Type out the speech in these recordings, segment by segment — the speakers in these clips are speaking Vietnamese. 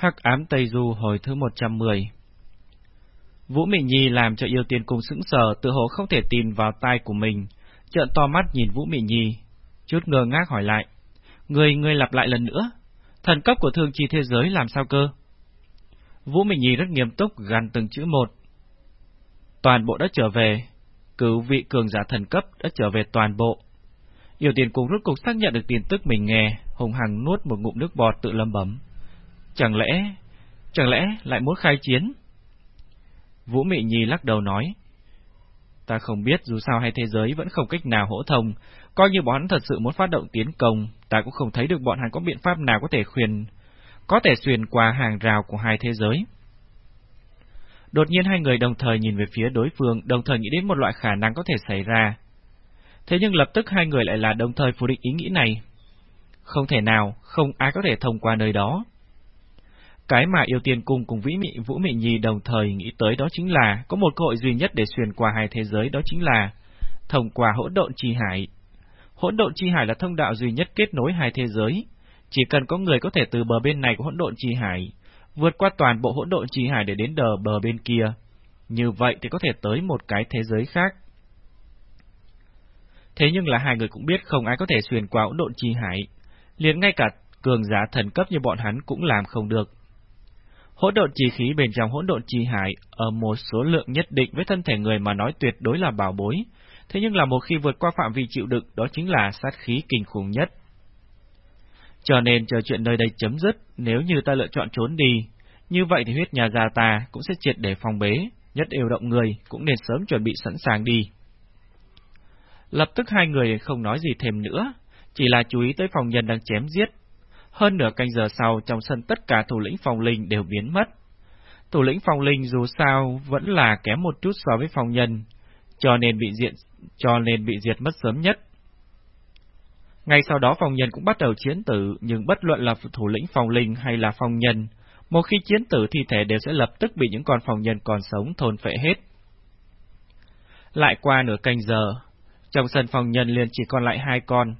Hắc ám Tây Du hồi thứ 110 Vũ Mị Nhi làm cho yêu tiên cung sững sờ, tự hồ không thể tin vào tai của mình, trợn to mắt nhìn Vũ Mị Nhi, chút ngơ ngác hỏi lại. Người, người lặp lại lần nữa, thần cấp của thương chi thế giới làm sao cơ? Vũ Mị Nhi rất nghiêm túc gằn từng chữ một. Toàn bộ đã trở về, cứu vị cường giả thần cấp đã trở về toàn bộ. Yêu tiên cung rút cục xác nhận được tin tức mình nghe, hùng hằng nuốt một ngụm nước bọt tự lâm bấm. Chẳng lẽ, chẳng lẽ lại muốn khai chiến? Vũ Mị Nhi lắc đầu nói. Ta không biết dù sao hai thế giới vẫn không cách nào hỗ thông, coi như bọn hắn thật sự muốn phát động tiến công, ta cũng không thấy được bọn hắn có biện pháp nào có thể khuyên, có thể xuyên qua hàng rào của hai thế giới. Đột nhiên hai người đồng thời nhìn về phía đối phương, đồng thời nghĩ đến một loại khả năng có thể xảy ra. Thế nhưng lập tức hai người lại là đồng thời phủ định ý nghĩ này. Không thể nào, không ai có thể thông qua nơi đó. Cái mà yêu tiên cung cùng Vĩ Mị Vũ Mị Nhi đồng thời nghĩ tới đó chính là có một cơ hội duy nhất để xuyên qua hai thế giới đó chính là thông qua hỗn độn chi hải. Hỗn độn chi hải là thông đạo duy nhất kết nối hai thế giới. Chỉ cần có người có thể từ bờ bên này của hỗn độn chi hải vượt qua toàn bộ hỗn độn chi hải để đến đờ bờ bên kia, như vậy thì có thể tới một cái thế giới khác. Thế nhưng là hai người cũng biết không ai có thể xuyên qua hỗn độn chi hải, liền ngay cả cường giả thần cấp như bọn hắn cũng làm không được. Hỗn độn chi khí bên trong hỗn độn chi hải ở một số lượng nhất định với thân thể người mà nói tuyệt đối là bảo bối, thế nhưng là một khi vượt qua phạm vi chịu đựng đó chính là sát khí kinh khủng nhất. Cho nên chờ chuyện nơi đây chấm dứt, nếu như ta lựa chọn trốn đi, như vậy thì huyết nhà già ta cũng sẽ triệt để phòng bế, nhất yêu động người cũng nên sớm chuẩn bị sẵn sàng đi. Lập tức hai người không nói gì thêm nữa, chỉ là chú ý tới phòng nhân đang chém giết, hơn nửa canh giờ sau, trong sân tất cả thủ lĩnh phòng linh đều biến mất. Thủ lĩnh phòng linh dù sao vẫn là kém một chút so với phòng nhân, cho nên bị diệt, cho nên bị diệt mất sớm nhất. Ngay sau đó phòng nhân cũng bắt đầu chiến tử, nhưng bất luận là thủ lĩnh phòng linh hay là phòng nhân, một khi chiến tử thi thể đều sẽ lập tức bị những con phòng nhân còn sống thôn phệ hết. Lại qua nửa canh giờ, trong sân phòng nhân liền chỉ còn lại hai con,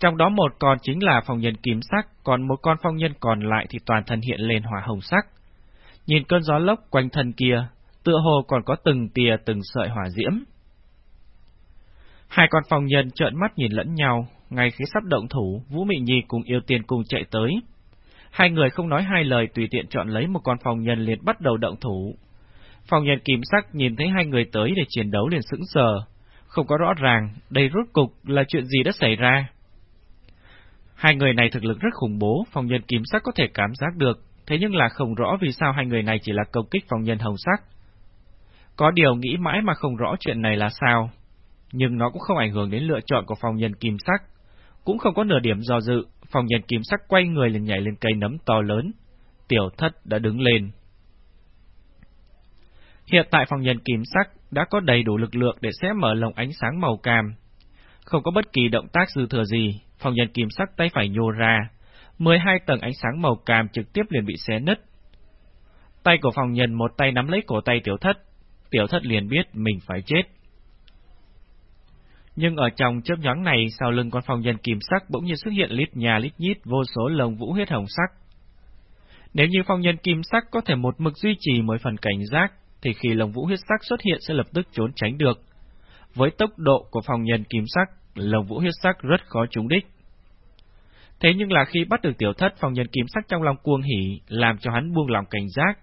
trong đó một con chính là phong nhân kim sắc, còn một con phong nhân còn lại thì toàn thân hiện lên hỏa hồng sắc. Nhìn cơn gió lốc quanh thân kia, tựa hồ còn có từng tia từng sợi hỏa diễm. Hai con phong nhân trợn mắt nhìn lẫn nhau, ngay khi sắp động thủ, Vũ Mị Nhi cùng yêu tiên cùng chạy tới. Hai người không nói hai lời tùy tiện chọn lấy một con phong nhân liền bắt đầu động thủ. Phong nhân kim sắc nhìn thấy hai người tới để chiến đấu liền sững sờ, không có rõ ràng đây rốt cục là chuyện gì đã xảy ra. Hai người này thực lực rất khủng bố, phòng nhân kim sắc có thể cảm giác được, thế nhưng là không rõ vì sao hai người này chỉ là công kích phòng nhân hồng sắc. Có điều nghĩ mãi mà không rõ chuyện này là sao, nhưng nó cũng không ảnh hưởng đến lựa chọn của phòng nhân kim sắc. Cũng không có nửa điểm do dự, phòng nhân kim sắc quay người lên nhảy lên cây nấm to lớn. Tiểu thất đã đứng lên. Hiện tại phòng nhân kim sắc đã có đầy đủ lực lượng để xé mở lồng ánh sáng màu cam. Không có bất kỳ động tác dư thừa gì, Phòng nhân kim sắc tay phải nhô ra, 12 tầng ánh sáng màu cam trực tiếp liền bị xé nứt. Tay của phòng nhân một tay nắm lấy cổ tay tiểu thất, tiểu thất liền biết mình phải chết. Nhưng ở trong chớp nhoáng này, sau lưng con phòng nhân kim sắc bỗng nhiên xuất hiện lít nhà lít nhít vô số lồng vũ huyết hồng sắc. Nếu như phong nhân kim sắc có thể một mực duy trì mỗi phần cảnh giác, thì khi lồng vũ huyết sắc xuất hiện sẽ lập tức trốn tránh được. Với tốc độ của phòng nhân kim sắc, lồng vũ huyết sắc rất khó trúng đích. Thế nhưng là khi bắt được tiểu thất phòng nhân kiếm sắc trong lòng cuồng hỉ, làm cho hắn buông lòng cảnh giác.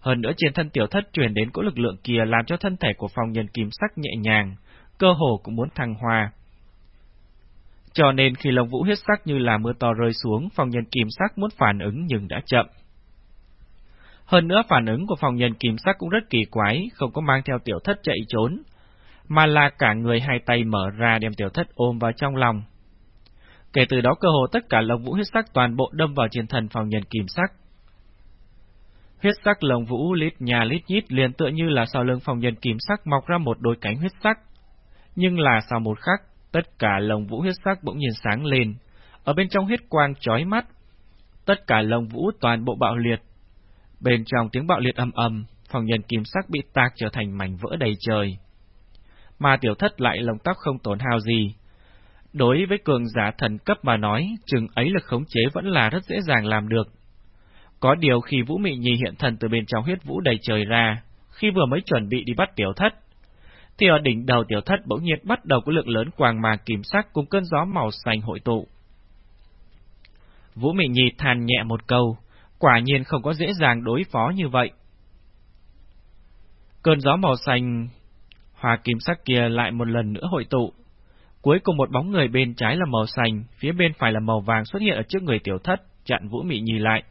Hơn nữa trên thân tiểu thất truyền đến cỗ lực lượng kia làm cho thân thể của phòng nhân kim sắc nhẹ nhàng, cơ hồ cũng muốn thăng hoa. Cho nên khi lồng vũ huyết sắc như là mưa to rơi xuống, phòng nhân kim sắc muốn phản ứng nhưng đã chậm. Hơn nữa phản ứng của phòng nhân kim sắc cũng rất kỳ quái, không có mang theo tiểu thất chạy trốn, mà là cả người hai tay mở ra đem tiểu thất ôm vào trong lòng. Kể từ đó cơ hồ tất cả lồng vũ huyết sắc toàn bộ đâm vào trên thần phòng nhân kim sắc. Huyết sắc lồng vũ lít nhà lít nhít liền tựa như là sau lưng phòng nhân kim sắc mọc ra một đôi cánh huyết sắc. Nhưng là sau một khắc, tất cả lồng vũ huyết sắc bỗng nhiên sáng lên, ở bên trong huyết quang chói mắt. Tất cả lồng vũ toàn bộ bạo liệt. Bên trong tiếng bạo liệt âm ầm, phòng nhân kim sắc bị tạc trở thành mảnh vỡ đầy trời mà tiểu thất lại lồng tóc không tổn hao gì. Đối với cường giả thần cấp mà nói, chừng ấy lực khống chế vẫn là rất dễ dàng làm được. Có điều khi Vũ Mị Nhi hiện thần từ bên trong huyết vũ đầy trời ra, khi vừa mới chuẩn bị đi bắt tiểu thất, thì ở đỉnh đầu tiểu thất bỗng nhiên bắt đầu có lượng lớn quàng mà kìm sắc cùng cơn gió màu xanh hội tụ. Vũ Mị Nhi than nhẹ một câu, quả nhiên không có dễ dàng đối phó như vậy. Cơn gió màu xanh, hòa kim sắc kia lại một lần nữa hội tụ. Cuối cùng một bóng người bên trái là màu xanh, phía bên phải là màu vàng xuất hiện ở trước người tiểu thất, chặn Vũ Mị Nhi lại.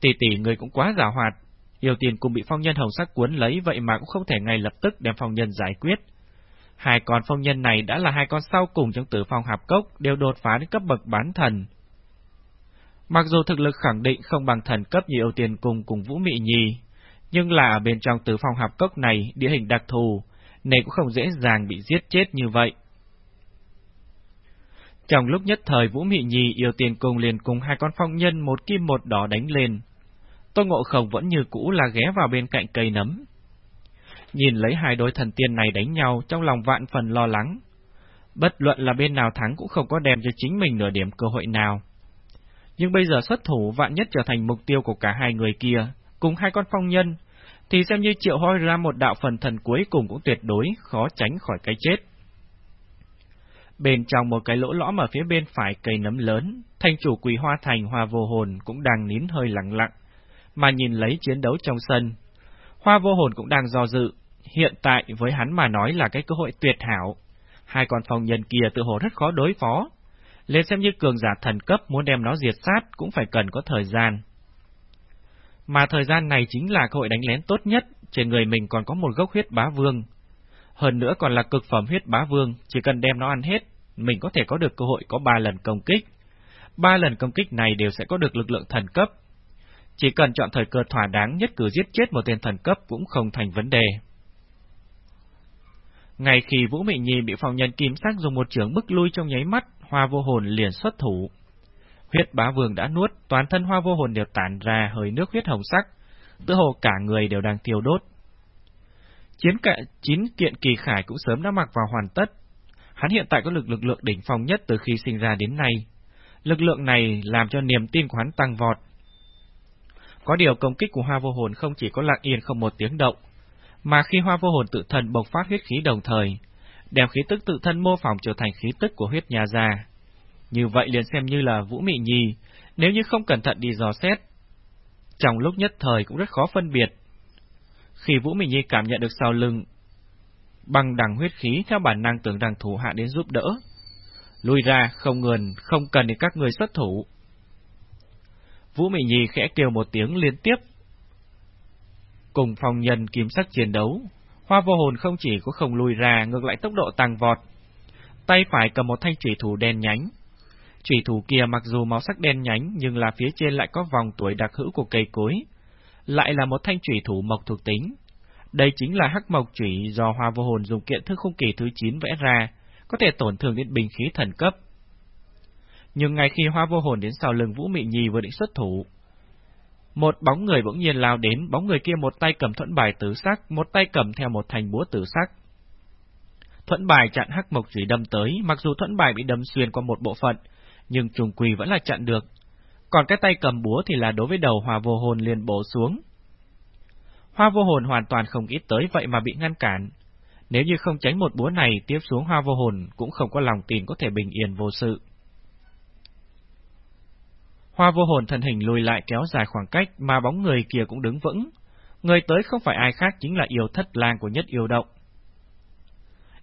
Tỷ tỷ người cũng quá giả hoạt, yêu tiền cùng bị phong nhân hồng sắc cuốn lấy vậy mà cũng không thể ngay lập tức đem phong nhân giải quyết. Hai con phong nhân này đã là hai con sau cùng trong tử phong hạp cốc, đều đột phá đến cấp bậc bán thần. Mặc dù thực lực khẳng định không bằng thần cấp như yêu tiền cùng cùng Vũ Mị Nhi, nhưng là ở bên trong tử phong hạp cốc này địa hình đặc thù, nên cũng không dễ dàng bị giết chết như vậy. Trong lúc nhất thời Vũ Mị Nhi yêu tiền cùng liền cùng hai con phong nhân một kim một đỏ đánh lên. Tô Ngộ Không vẫn như cũ là ghé vào bên cạnh cây nấm. Nhìn lấy hai đôi thần tiên này đánh nhau trong lòng vạn phần lo lắng. Bất luận là bên nào thắng cũng không có đem cho chính mình nửa điểm cơ hội nào. Nhưng bây giờ xuất thủ vạn nhất trở thành mục tiêu của cả hai người kia, cùng hai con phong nhân, thì xem như triệu hoi ra một đạo phần thần cuối cùng cũng tuyệt đối khó tránh khỏi cái chết. Bên trong một cái lỗ lõm ở phía bên phải cây nấm lớn, thanh chủ quỷ hoa thành hoa vô hồn cũng đang nín hơi lặng lặng, mà nhìn lấy chiến đấu trong sân. Hoa vô hồn cũng đang do dự, hiện tại với hắn mà nói là cái cơ hội tuyệt hảo. Hai con phong nhân kia tự hồ rất khó đối phó. Lên xem như cường giả thần cấp muốn đem nó diệt sát cũng phải cần có thời gian. Mà thời gian này chính là cơ hội đánh lén tốt nhất, trên người mình còn có một gốc huyết bá vương. Hơn nữa còn là cực phẩm huyết bá vương, chỉ cần đem nó ăn hết, mình có thể có được cơ hội có ba lần công kích. Ba lần công kích này đều sẽ có được lực lượng thần cấp. Chỉ cần chọn thời cơ thỏa đáng nhất cử giết chết một tên thần cấp cũng không thành vấn đề. Ngay khi Vũ Mị Nhi bị phòng nhân kim sắc dùng một chưởng bức lui trong nháy mắt, hoa vô hồn liền xuất thủ. Huyết bá vương đã nuốt, toàn thân hoa vô hồn đều tản ra hơi nước huyết hồng sắc, tự hồ cả người đều đang tiêu đốt. Chiến cạ chín kiện kỳ khải cũng sớm đã mặc vào hoàn tất. Hắn hiện tại có lực lực lượng đỉnh phong nhất từ khi sinh ra đến nay. Lực lượng này làm cho niềm tin của hắn tăng vọt. Có điều công kích của hoa vô hồn không chỉ có lặng yên không một tiếng động, mà khi hoa vô hồn tự thân bộc phát huyết khí đồng thời, đem khí tức tự thân mô phỏng trở thành khí tức của huyết nhà già. Như vậy liền xem như là Vũ Mị Nhi, nếu như không cẩn thận đi dò xét. Trong lúc nhất thời cũng rất khó phân biệt. Khi Vũ Mị Nhi cảm nhận được sau lưng bằng đằng huyết khí theo bản năng tưởng rằng thủ hạ đến giúp đỡ. Lui ra, không ngườn, không cần để các người xuất thủ. Vũ Mị Nhi khẽ kêu một tiếng liên tiếp. Cùng phòng nhân kiếm sắc chiến đấu, hoa vô hồn không chỉ có không lùi ra, ngược lại tốc độ tăng vọt. Tay phải cầm một thanh chỉ thủ đen nhánh, chủy thủ kia mặc dù màu sắc đen nhánh nhưng là phía trên lại có vòng tuổi đặc hữu của cây cối. Lại là một thanh chủy thủ mộc thuộc tính. Đây chính là hắc mộc chủy do hoa vô hồn dùng kiện thức khung kỳ thứ 9 vẽ ra, có thể tổn thương đến bình khí thần cấp. Nhưng ngay khi hoa vô hồn đến sau lưng Vũ Mị Nhi vừa định xuất thủ, một bóng người bỗng nhiên lao đến, bóng người kia một tay cầm thuẫn bài tử sắc, một tay cầm theo một thành búa tử sắc. Thuẫn bài chặn hắc mộc chủy đâm tới, mặc dù thuẫn bài bị đâm xuyên qua một bộ phận, nhưng trùng quỳ vẫn là chặn được. Còn cái tay cầm búa thì là đối với đầu hòa vô hồn liền bổ xuống. Hoa vô hồn hoàn toàn không ít tới vậy mà bị ngăn cản. Nếu như không tránh một búa này tiếp xuống hoa vô hồn cũng không có lòng tin có thể bình yên vô sự. Hoa vô hồn thân hình lùi lại kéo dài khoảng cách mà bóng người kia cũng đứng vững. Người tới không phải ai khác chính là yêu thất lang của nhất yêu động.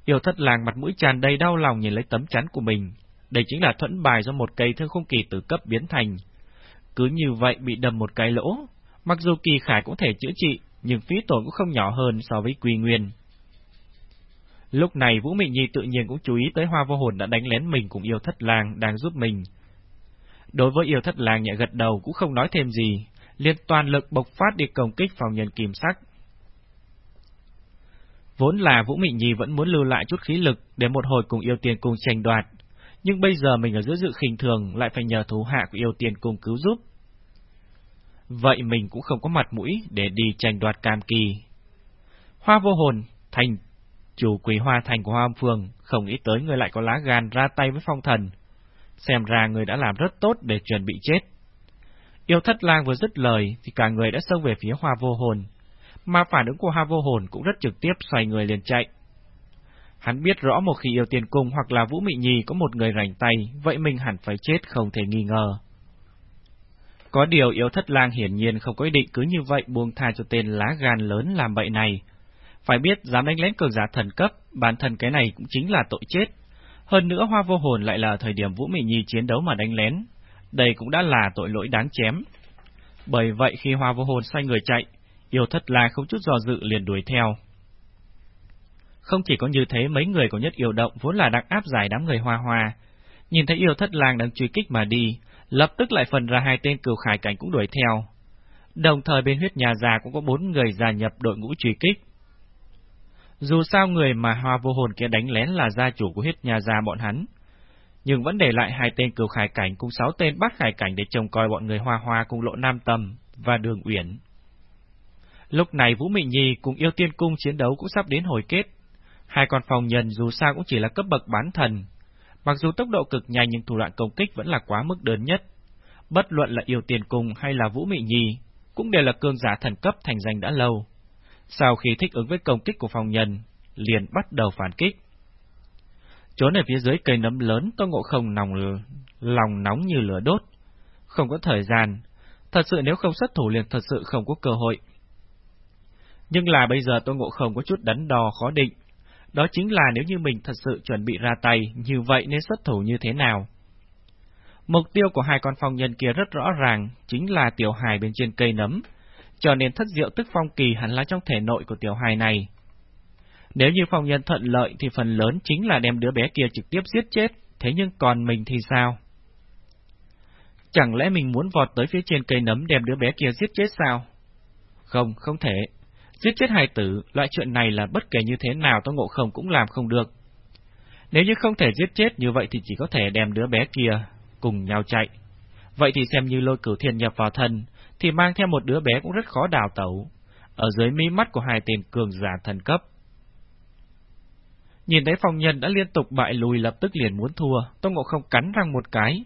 Yêu thất lang mặt mũi tràn đầy đau lòng nhìn lấy tấm chắn của mình, đây chính là thuẫn bài do một cây thương khung kỳ tử cấp biến thành. Cứ như vậy bị đâm một cái lỗ, mặc dù kỳ khải cũng thể chữa trị, nhưng phí tổn cũng không nhỏ hơn so với quy nguyên. Lúc này Vũ Mị Nhi tự nhiên cũng chú ý tới hoa vô hồn đã đánh lén mình cùng yêu thất lang đang giúp mình. Đối với yêu thất lang nhẹ gật đầu cũng không nói thêm gì, liền toàn lực bộc phát đi công kích phòng nhân kìm sắc. Vốn là Vũ Mị Nhi vẫn muốn lưu lại chút khí lực để một hồi cùng yêu tiền cùng tranh đoạt, nhưng bây giờ mình ở giữa dự khinh thường lại phải nhờ thú hạ của yêu tiền cùng cứu giúp. Vậy mình cũng không có mặt mũi để đi tranh đoạt cam kỳ. Hoa vô hồn, thành chủ quỷ hoa thành của Hoa âm Phương, không nghĩ tới người lại có lá gan ra tay với phong thần. Xem ra người đã làm rất tốt để chuẩn bị chết. Yêu thất lang vừa dứt lời thì cả người đã xông về phía hoa vô hồn. Mà phản ứng của hoa vô hồn cũng rất trực tiếp xoay người liền chạy. Hắn biết rõ một khi yêu tiền cung hoặc là Vũ Mị Nhi có một người rảnh tay, vậy mình hẳn phải chết không thể nghi ngờ. Có điều yêu thất lang hiển nhiên không có ý định cứ như vậy buông tha cho tên lá gan lớn làm bậy này. Phải biết dám đánh lén cường giả thần cấp, bản thân cái này cũng chính là tội chết. Hơn nữa hoa vô hồn lại là thời điểm Vũ Mị Nhi chiến đấu mà đánh lén. Đây cũng đã là tội lỗi đáng chém. Bởi vậy khi hoa vô hồn xoay người chạy, yêu thất lang không chút do dự liền đuổi theo. Không chỉ có như thế mấy người của nhất yêu động vốn là đang áp giải đám người hoa hoa. Nhìn thấy yêu thất lang đang truy kích mà đi, lập tức lại phần ra hai tên cửu khải cảnh cũng đuổi theo. Đồng thời bên huyết nhà già cũng có bốn người gia nhập đội ngũ truy kích. Dù sao người mà hoa vô hồn kia đánh lén là gia chủ của huyết nhà già bọn hắn, nhưng vẫn để lại hai tên cửu khải cảnh cùng sáu tên bắt khải cảnh để trông coi bọn người hoa hoa cùng lộ Nam Tâm và Đường Uyển. Lúc này Vũ Mị Nhi cùng yêu tiên cung chiến đấu cũng sắp đến hồi kết. Hai con phòng nhân dù sao cũng chỉ là cấp bậc bán thần, Mặc dù tốc độ cực nhanh nhưng thủ đoạn công kích vẫn là quá mức đơn nhất. Bất luận là yêu tiền cung hay là vũ mị nhi, cũng đều là cương giả thần cấp thành danh đã lâu. Sau khi thích ứng với công kích của phòng nhân, liền bắt đầu phản kích. Trốn ở phía dưới cây nấm lớn, Tô Ngộ Không nòng lòng nóng như lửa đốt. Không có thời gian, thật sự nếu không xuất thủ liền thật sự không có cơ hội. Nhưng là bây giờ Tô Ngộ Không có chút đắn đo khó định. Đó chính là nếu như mình thật sự chuẩn bị ra tay, như vậy nên xuất thủ như thế nào? Mục tiêu của hai con phong nhân kia rất rõ ràng, chính là tiểu hài bên trên cây nấm, cho nên thất diệu tức phong kỳ hẳn là trong thể nội của tiểu hài này. Nếu như phong nhân thuận lợi thì phần lớn chính là đem đứa bé kia trực tiếp giết chết, thế nhưng còn mình thì sao? Chẳng lẽ mình muốn vọt tới phía trên cây nấm đem đứa bé kia giết chết sao? Không, không thể. Giết chết hài tử, loại chuyện này là bất kể như thế nào Tô Ngộ Không cũng làm không được. Nếu như không thể giết chết như vậy thì chỉ có thể đem đứa bé kia cùng nhau chạy. Vậy thì xem như lôi cửu thiên nhập vào thân, thì mang theo một đứa bé cũng rất khó đào tẩu, ở dưới mí mắt của hai tên cường giả thần cấp. Nhìn thấy phong nhân đã liên tục bại lùi lập tức liền muốn thua, Tô Ngộ không cắn răng một cái.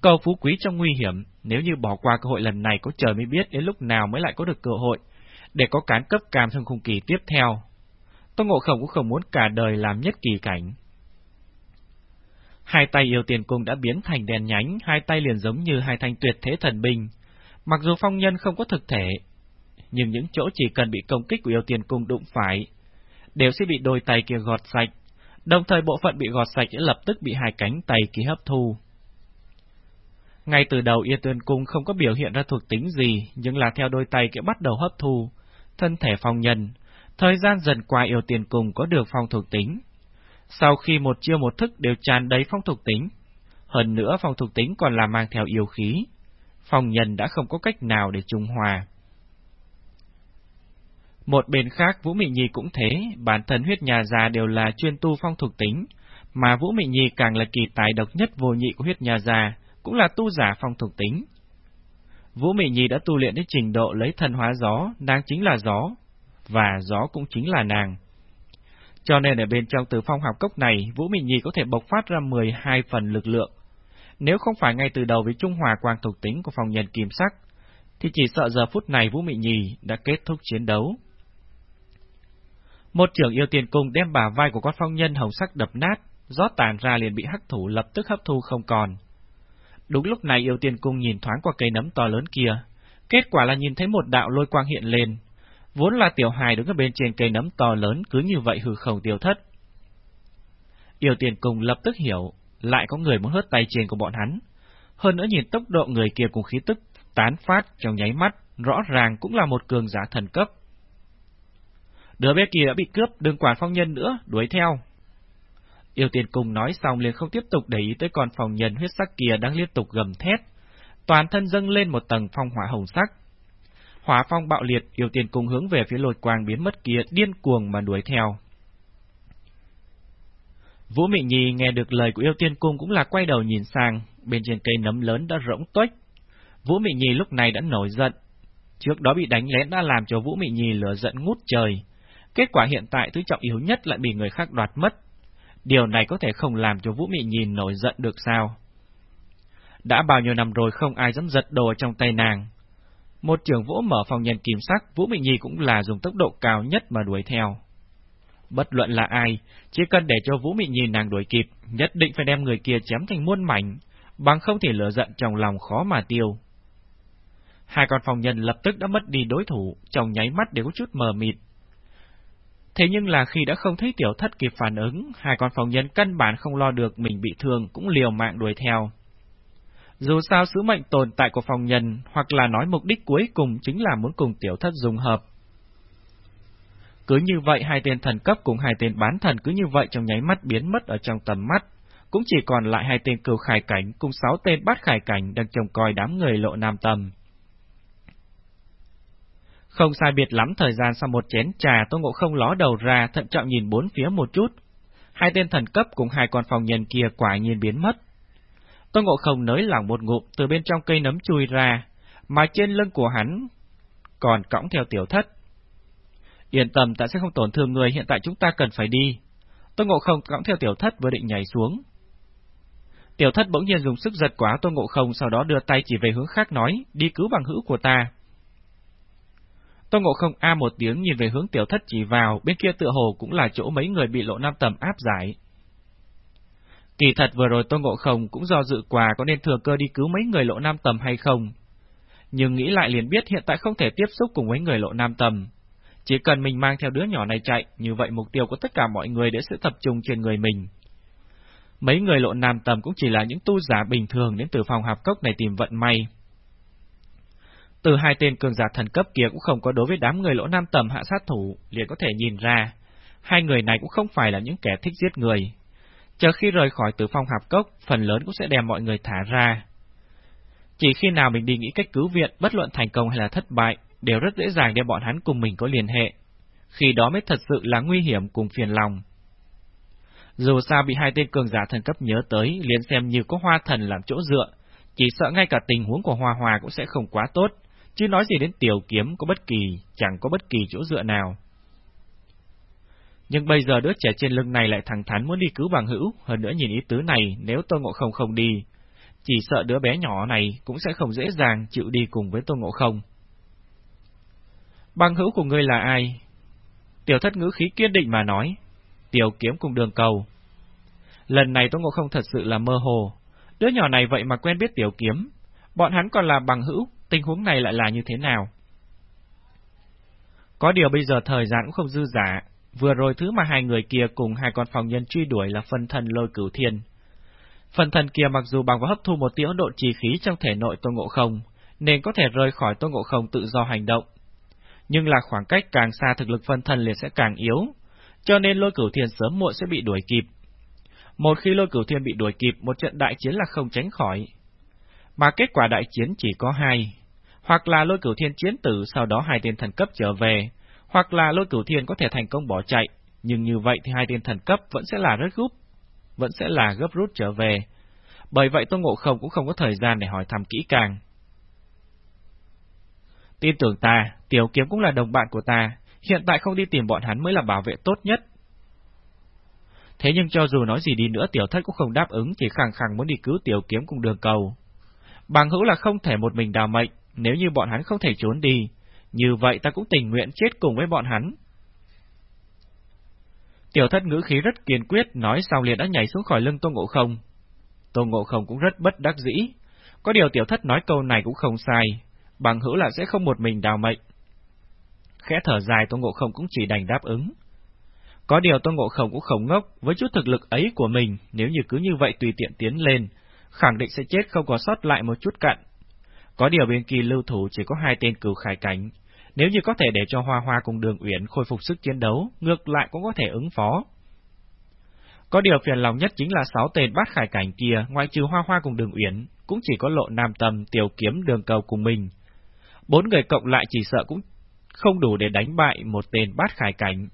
Cầu phú quý trong nguy hiểm, nếu như bỏ qua cơ hội lần này có trời mới biết đến lúc nào mới lại có được cơ hội, để có cán cấp cam trong khung kỳ tiếp theo. Tôn Ngộ Không cũng không muốn cả đời làm nhất kỳ cảnh. Hai tay yêu tiền cung đã biến thành đèn nhánh, hai tay liền giống như hai thanh tuyệt thế thần binh. Mặc dù phong nhân không có thực thể, nhưng những chỗ chỉ cần bị công kích của yêu tiền cung đụng phải, đều sẽ bị đôi tay kia gọt sạch, đồng thời bộ phận bị gọt sạch sẽ lập tức bị hai cánh tay kia hấp thu. Ngay từ đầu yêu tiền cung không có biểu hiện ra thuộc tính gì, nhưng là theo đôi tay kia bắt đầu hấp thu, thân thể phong nhân, thời gian dần qua yêu tiền cùng có được phong thuộc tính. Sau khi một chiêu một thức đều tràn đầy phong thuộc tính, hơn nữa phong thuộc tính còn là mang theo yêu khí, phong nhân đã không có cách nào để trung hòa. Một bên khác Vũ Mị Nhi cũng thế, bản thân huyết nhà già đều là chuyên tu phong thuộc tính, mà Vũ Mị Nhi càng là kỳ tài độc nhất vô nhị của huyết nhà già, cũng là tu giả phong thuộc tính. Vũ Mị Nhi đã tu luyện đến trình độ lấy thần hóa gió, nàng chính là gió, và gió cũng chính là nàng. Cho nên ở bên trong từ phong học cốc này, Vũ Mị Nhi có thể bộc phát ra 12 phần lực lượng. Nếu không phải ngay từ đầu với Trung Hòa quang thuộc tính của phòng nhân kim sắc, thì chỉ sợ giờ phút này Vũ Mị Nhi đã kết thúc chiến đấu. Một trưởng yêu tiền cung đem bả vai của con phong nhân hồng sắc đập nát, gió tàn ra liền bị hắc thủ lập tức hấp thu không còn. Đúng lúc này yêu tiên cung nhìn thoáng qua cây nấm to lớn kia, kết quả là nhìn thấy một đạo lôi quang hiện lên. Vốn là tiểu hài đứng ở bên trên cây nấm to lớn cứ như vậy hư không tiêu thất. Yêu tiên cung lập tức hiểu, lại có người muốn hớt tay trên của bọn hắn. Hơn nữa nhìn tốc độ người kia cùng khí tức tán phát trong nháy mắt, rõ ràng cũng là một cường giả thần cấp. Đứa bé kia đã bị cướp, đừng quản phong nhân nữa, đuổi theo. Yêu tiên cung nói xong liền không tiếp tục để ý tới con phòng nhân huyết sắc kia đang liên tục gầm thét. Toàn thân dâng lên một tầng phong hỏa hồng sắc. Hỏa phong bạo liệt, yêu tiên cung hướng về phía lôi quang biến mất kia điên cuồng mà đuổi theo. Vũ Mị Nhi nghe được lời của yêu tiên cung cũng là quay đầu nhìn sang, bên trên cây nấm lớn đã rỗng tuếch. Vũ Mị Nhi lúc này đã nổi giận. Trước đó bị đánh lén đã làm cho Vũ Mị Nhi lửa giận ngút trời. Kết quả hiện tại thứ trọng yếu nhất lại bị người khác đoạt mất. Điều này có thể không làm cho Vũ Mị nhìn nổi giận được sao? Đã bao nhiêu năm rồi không ai dám giật đồ trong tay nàng. Một trưởng vỗ mở phòng nhân kim sắc, Vũ Mị Nhi cũng là dùng tốc độ cao nhất mà đuổi theo. Bất luận là ai, chỉ cần để cho Vũ Mị Nhi nàng đuổi kịp, nhất định phải đem người kia chém thành muôn mảnh, bằng không thì lửa giận trong lòng khó mà tiêu. Hai con phòng nhân lập tức đã mất đi đối thủ, trong nháy mắt đều có chút mờ mịt. Thế nhưng là khi đã không thấy tiểu thất kịp phản ứng, hai con phòng nhân căn bản không lo được mình bị thương cũng liều mạng đuổi theo. Dù sao sứ mệnh tồn tại của phòng nhân, hoặc là nói mục đích cuối cùng chính là muốn cùng tiểu thất dùng hợp. Cứ như vậy hai tên thần cấp cùng hai tên bán thần cứ như vậy trong nháy mắt biến mất ở trong tầm mắt, cũng chỉ còn lại hai tên cừu khải cảnh cùng sáu tên bát khải cảnh đang trông coi đám người lộ nam tầm. Không sai biệt lắm thời gian sau một chén trà Tô Ngộ không ló đầu ra thận trọng nhìn bốn phía một chút. Hai tên thần cấp cùng hai con phòng nhân kia quả nhiên biến mất. Tô Ngộ không nới lỏng một ngụm từ bên trong cây nấm chui ra, mà trên lưng của hắn còn cõng theo tiểu thất. Yên tâm ta sẽ không tổn thương người, hiện tại chúng ta cần phải đi. Tô Ngộ không cõng theo tiểu thất vừa định nhảy xuống. Tiểu thất bỗng nhiên dùng sức giật quá Tô Ngộ không sau đó đưa tay chỉ về hướng khác nói, đi cứu bằng hữu của ta. Tô Ngộ không a một tiếng nhìn về hướng tiểu thất chỉ vào, bên kia tựa hồ cũng là chỗ mấy người bị lộ nam tầm áp giải. Kỳ thật vừa rồi Tô Ngộ không cũng do dự quà có nên thừa cơ đi cứu mấy người lộ nam tầm hay không. Nhưng nghĩ lại liền biết hiện tại không thể tiếp xúc cùng mấy người lộ nam tầm. Chỉ cần mình mang theo đứa nhỏ này chạy, như vậy mục tiêu của tất cả mọi người để sẽ tập trung trên người mình. Mấy người lộ nam tầm cũng chỉ là những tu giả bình thường đến từ phòng hạp cốc này tìm vận may. Từ hai tên cường giả thần cấp kia cũng không có đối với đám người lỗ nam tầm hạ sát thủ, liền có thể nhìn ra, hai người này cũng không phải là những kẻ thích giết người. Chờ khi rời khỏi tử phong hạp cốc, phần lớn cũng sẽ đem mọi người thả ra. Chỉ khi nào mình đi nghĩ cách cứu viện, bất luận thành công hay là thất bại, đều rất dễ dàng để bọn hắn cùng mình có liên hệ. Khi đó mới thật sự là nguy hiểm cùng phiền lòng. Dù sao bị hai tên cường giả thần cấp nhớ tới, liền xem như có hoa thần làm chỗ dựa, chỉ sợ ngay cả tình huống của Hoa Hòa cũng sẽ không quá tốt, chứ nói gì đến tiểu kiếm có bất kỳ, chẳng có bất kỳ chỗ dựa nào. Nhưng bây giờ đứa trẻ trên lưng này lại thẳng thắn muốn đi cứu bằng hữu, hơn nữa nhìn ý tứ này, nếu Tô Ngộ Không không đi, chỉ sợ đứa bé nhỏ này cũng sẽ không dễ dàng chịu đi cùng với Tô Ngộ Không. Bằng hữu của ngươi là ai? Tiểu thất ngữ khí kiên định mà nói, tiểu kiếm cùng đường cầu. Lần này Tô Ngộ Không thật sự là mơ hồ, đứa nhỏ này vậy mà quen biết tiểu kiếm, bọn hắn còn là bằng hữu, tình huống này lại là như thế nào? Có điều bây giờ thời gian cũng không dư giả, vừa rồi thứ mà hai người kia cùng hai con phòng nhân truy đuổi là phân thần lôi cửu thiên. Phần thần kia mặc dù bằng vào hấp thu một tiểu độ trì khí trong thể nội Tôn Ngộ Không, nên có thể rời khỏi Tôn Ngộ Không tự do hành động. Nhưng là khoảng cách càng xa thực lực phân thần liền sẽ càng yếu, cho nên lôi cửu thiên sớm muộn sẽ bị đuổi kịp. Một khi lôi cửu thiên bị đuổi kịp, một trận đại chiến là không tránh khỏi. Mà kết quả đại chiến chỉ có hai, hoặc là lôi cửu thiên chiến tử sau đó hai tên thần cấp trở về, hoặc là lôi cửu thiên có thể thành công bỏ chạy, nhưng như vậy thì hai tên thần cấp vẫn sẽ là rất gấp, vẫn sẽ là gấp rút trở về. Bởi vậy Tô Ngộ Không cũng không có thời gian để hỏi thăm kỹ càng. Tin tưởng ta, Tiểu Kiếm cũng là đồng bạn của ta, hiện tại không đi tìm bọn hắn mới là bảo vệ tốt nhất. Thế nhưng cho dù nói gì đi nữa Tiểu Thất cũng không đáp ứng, chỉ khẳng khẳng muốn đi cứu Tiểu Kiếm cùng đường cầu. Bằng hữu là không thể một mình đào mệnh, nếu như bọn hắn không thể trốn đi, như vậy ta cũng tình nguyện chết cùng với bọn hắn. Tiểu thất ngữ khí rất kiên quyết, nói xong liền đã nhảy xuống khỏi lưng Tô Ngộ Không. Tô Ngộ Không cũng rất bất đắc dĩ. Có điều tiểu thất nói câu này cũng không sai, bằng hữu là sẽ không một mình đào mệnh. Khẽ thở dài Tô Ngộ Không cũng chỉ đành đáp ứng. Có điều Tô Ngộ Không cũng không ngốc, với chút thực lực ấy của mình, nếu như cứ như vậy tùy tiện tiến lên, khẳng định sẽ chết không có sót lại một chút cặn. Có điều bên kia lưu thủ chỉ có hai tên cửu khải cảnh, nếu như có thể để cho Hoa Hoa cùng Đường Uyển khôi phục sức chiến đấu, ngược lại cũng có thể ứng phó. Có điều phiền lòng nhất chính là sáu tên bát khải cảnh kia, ngoại trừ Hoa Hoa cùng Đường Uyển, cũng chỉ có lộ nam tâm, tiểu kiếm đường cầu cùng mình. Bốn người cộng lại chỉ sợ cũng không đủ để đánh bại một tên bát khải cảnh.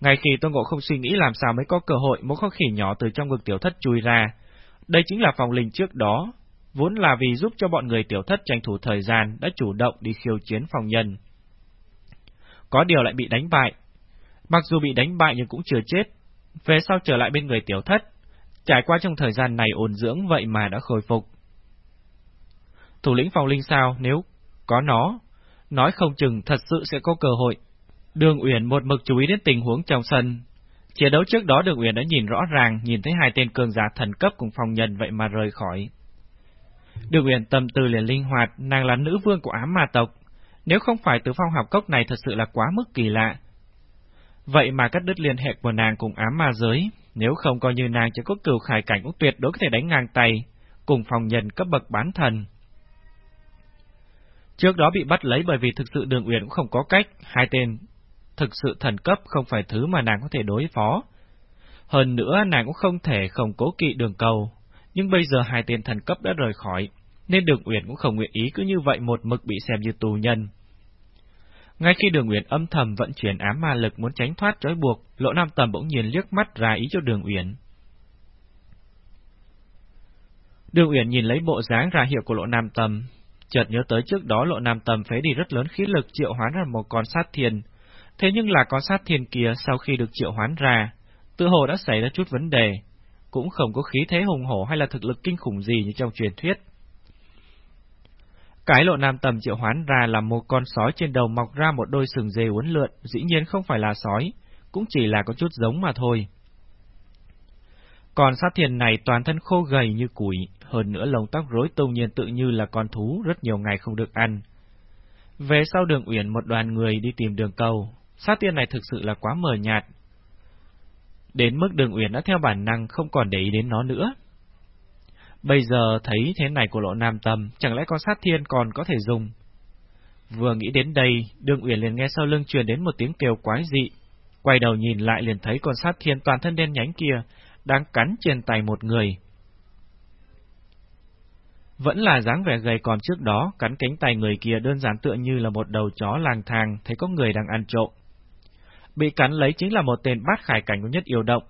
Ngay khi Tôn Ngộ không suy nghĩ làm sao mới có cơ hội một con khỉ nhỏ từ trong ngực tiểu thất chui ra, đây chính là phòng linh trước đó, vốn là vì giúp cho bọn người tiểu thất tranh thủ thời gian đã chủ động đi khiêu chiến phòng nhân. Có điều lại bị đánh bại. Mặc dù bị đánh bại nhưng cũng chưa chết. Về sau trở lại bên người tiểu thất, Trải qua trong thời gian này ổn dưỡng vậy mà đã khôi phục. Thủ lĩnh phòng linh sao nếu có nó, nói không chừng thật sự sẽ có cơ hội. Đường Uyển một mực chú ý đến tình huống trong sân. Chiến đấu trước đó Đường Uyển đã nhìn rõ ràng, nhìn thấy hai tên cường giả thần cấp cùng phòng nhân vậy mà rời khỏi. Đường Uyển tâm tư liền linh hoạt, nàng là nữ vương của ám ma tộc. Nếu không phải từ phong học cốc này thật sự là quá mức kỳ lạ. Vậy mà cắt đứt liên hệ của nàng cùng ám ma giới, nếu không coi như nàng chỉ có cửu khải cảnh cũng tuyệt đối có thể đánh ngang tay, cùng phòng nhân cấp bậc bán thần. Trước đó bị bắt lấy bởi vì thực sự đường uyển cũng không có cách, hai tên thực sự thần cấp không phải thứ mà nàng có thể đối phó. Hơn nữa nàng cũng không thể không cố kỵ đường cầu, nhưng bây giờ hai tên thần cấp đã rời khỏi, nên đường uyển cũng không nguyện ý cứ như vậy một mực bị xem như tù nhân. Ngay khi đường uyển âm thầm vận chuyển ám ma lực muốn tránh thoát trói buộc, lộ nam tầm bỗng nhiên liếc mắt ra ý cho đường uyển. Đường uyển nhìn lấy bộ dáng ra hiệu của lộ nam tầm, chợt nhớ tới trước đó lộ nam tầm phế đi rất lớn khí lực triệu hoán ra một con sát thiên. Thế nhưng là con sát thiên kia sau khi được triệu hoán ra, tự hồ đã xảy ra chút vấn đề, cũng không có khí thế hùng hổ hay là thực lực kinh khủng gì như trong truyền thuyết. Cái lộ nam tầm triệu hoán ra là một con sói trên đầu mọc ra một đôi sừng dê uốn lượn, dĩ nhiên không phải là sói, cũng chỉ là có chút giống mà thôi. Còn sát thiền này toàn thân khô gầy như củi, hơn nữa lông tóc rối tung nhiên tự như là con thú rất nhiều ngày không được ăn. Về sau đường uyển một đoàn người đi tìm đường cầu, sát tiên này thực sự là quá mờ nhạt. Đến mức đường uyển đã theo bản năng không còn để ý đến nó nữa. Bây giờ thấy thế này của lộ nam tâm, chẳng lẽ con sát thiên còn có thể dùng? Vừa nghĩ đến đây, đường uyển liền nghe sau lưng truyền đến một tiếng kêu quái dị. Quay đầu nhìn lại liền thấy con sát thiên toàn thân đen nhánh kia, đang cắn trên tay một người. Vẫn là dáng vẻ gầy còn trước đó, cắn cánh tay người kia đơn giản tựa như là một đầu chó lang thang, thấy có người đang ăn trộm. Bị cắn lấy chính là một tên bát khải cảnh của nhất yêu động.